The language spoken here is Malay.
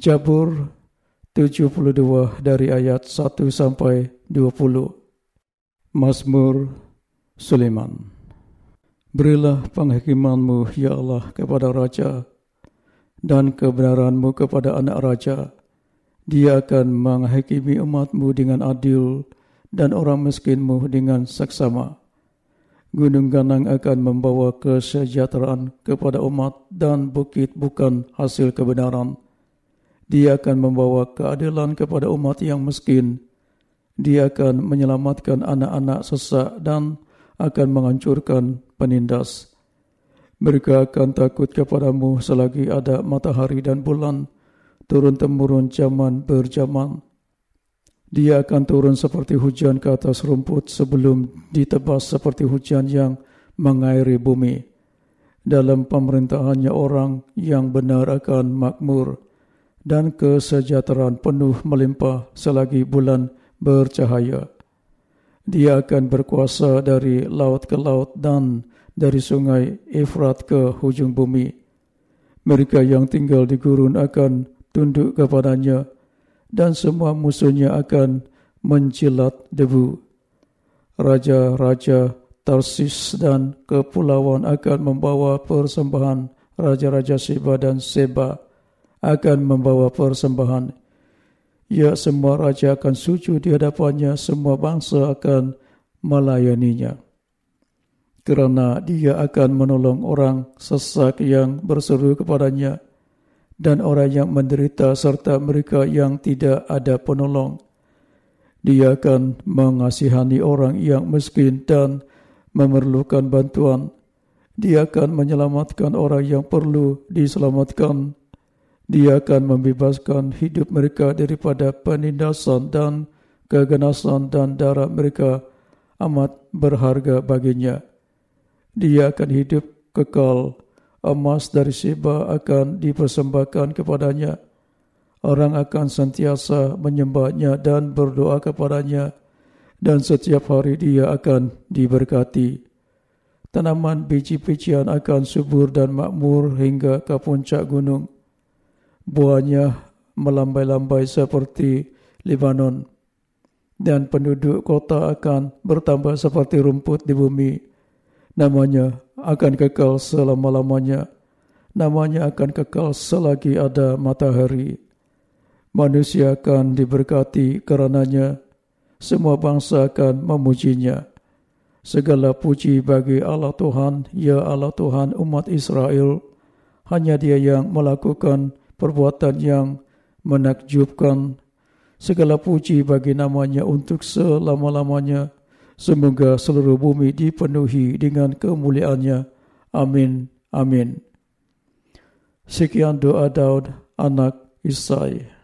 Jabur 72 dari ayat 1 sampai 20. Mazmur Sulaiman. Berilah penghakimanmu, Ya Allah, kepada Raja dan kebenaranmu kepada anak Raja. Dia akan menghakimi umatmu dengan adil dan orang miskinmu dengan seksama. Gunung Ganang akan membawa kesejahteraan kepada umat dan bukit bukan hasil kebenaran. Dia akan membawa keadilan kepada umat yang miskin. Dia akan menyelamatkan anak-anak sesak dan akan menghancurkan penindas. Mereka akan takut kepadamu selagi ada matahari dan bulan turun-temurun zaman berjaman. Dia akan turun seperti hujan ke atas rumput sebelum ditebas seperti hujan yang mengairi bumi. Dalam pemerintahannya orang yang benar akan makmur dan kesejahteraan penuh melimpah selagi bulan bercahaya. Dia akan berkuasa dari laut ke laut dan dari sungai Efrat ke hujung bumi. Mereka yang tinggal di gurun akan tunduk kepadanya dan semua musuhnya akan menjilat debu. Raja-raja Tarsis dan kepulauan akan membawa persembahan raja-raja Seba dan Seba akan membawa persembahan. Ya, semua raja akan sujud di hadapannya, semua bangsa akan melayaninya. Kerana dia akan menolong orang sesak yang berseru kepadanya dan orang yang menderita serta mereka yang tidak ada penolong. Dia akan mengasihani orang yang miskin dan memerlukan bantuan. Dia akan menyelamatkan orang yang perlu diselamatkan dia akan membebaskan hidup mereka daripada penindasan dan keganasan dan darah mereka amat berharga baginya. Dia akan hidup kekal. Emas dari Seba akan dipersembahkan kepadanya. Orang akan sentiasa menyembahnya dan berdoa kepadanya. Dan setiap hari dia akan diberkati. Tanaman biji-bijian akan subur dan makmur hingga ke puncak gunung buahnya melambai-lambai seperti Lebanon dan penduduk kota akan bertambah seperti rumput di bumi. Namanya akan kekal selama-lamanya. Namanya akan kekal selagi ada matahari. Manusia akan diberkati karenanya. Semua bangsa akan memujinya. Segala puji bagi Allah Tuhan, ya Allah Tuhan umat Israel. Hanya dia yang melakukan perbuatan yang menakjubkan. Segala puji bagi namanya untuk selama-lamanya. Semoga seluruh bumi dipenuhi dengan kemuliaannya. Amin. Amin. Sekian doa Daud, anak Isai.